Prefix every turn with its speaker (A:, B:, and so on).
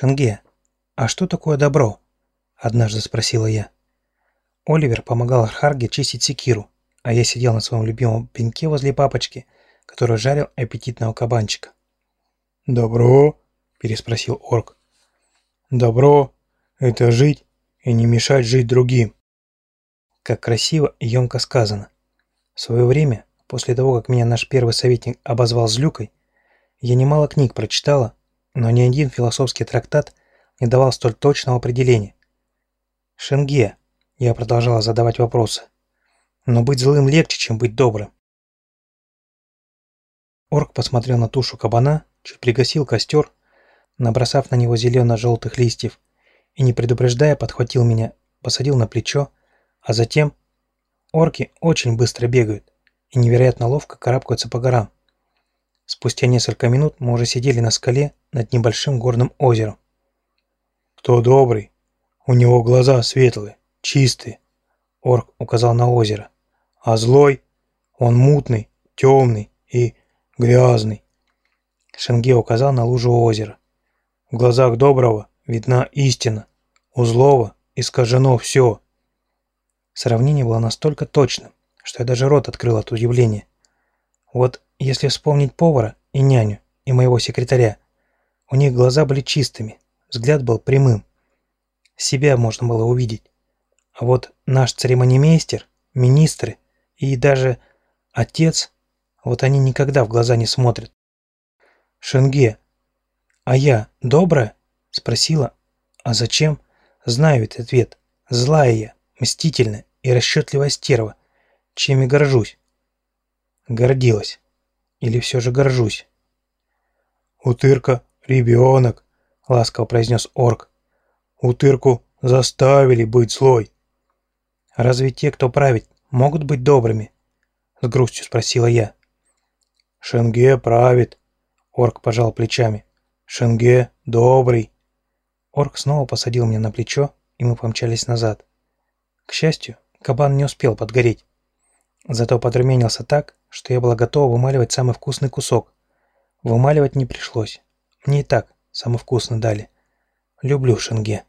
A: «Шенге, а что такое добро?» – однажды спросила я. Оливер помогал Архарге чистить секиру, а я сидел на своем любимом пеньке возле папочки, который жарил аппетитного кабанчика.
B: «Добро?» – переспросил орк. «Добро – это жить и не мешать жить другим».
A: Как красиво и емко сказано. В свое время, после того, как меня наш первый советник обозвал злюкой, я немало книг прочитала, но ни один философский трактат не давал столь точного определения. «Шенге», — я продолжала задавать вопросы, «но быть злым легче, чем быть добрым». Орк посмотрел на тушу кабана, чуть пригасил костер, набросав на него зелено-желтых листьев, и, не предупреждая, подхватил меня, посадил на плечо, а затем... Орки очень быстро бегают и невероятно ловко карабкаются по горам. Спустя несколько минут мы уже сидели на скале над небольшим горным озером.
B: «Кто добрый? У него глаза светлые, чистые», — орк указал на озеро. «А злой? Он мутный, темный и грязный».
A: Шенге указал на лужу озера.
B: «В глазах доброго видна истина, у злого искажено все».
A: Сравнение было настолько точным, что я даже рот открыл от удивления. Вот если вспомнить повара и няню, и моего секретаря, у них глаза были чистыми, взгляд был прямым. Себя можно было увидеть. А вот наш церемонимейстер, министры и даже отец, вот они никогда в глаза не смотрят. «Шенге, а я добрая?» – спросила. «А зачем?» Знаю ведь ответ. Злая я, мстительная и расчетливая стерва, чем и горжусь. Гордилась. Или все же горжусь?
B: «Утырка — ребенок», — ласково произнес орк. «Утырку заставили быть злой».
A: «Разве те, кто правит, могут быть добрыми?» — с грустью спросила я.
B: «Шенге правит», — орк пожал плечами. «Шенге добрый».
A: Орк снова посадил меня на плечо, и мы помчались назад. К счастью, кабан не успел подгореть. Зато подрумянился так, что я была готова вымаливать самый вкусный кусок. Вымаливать не пришлось. Мне и так самый вкусный дали. Люблю шенге.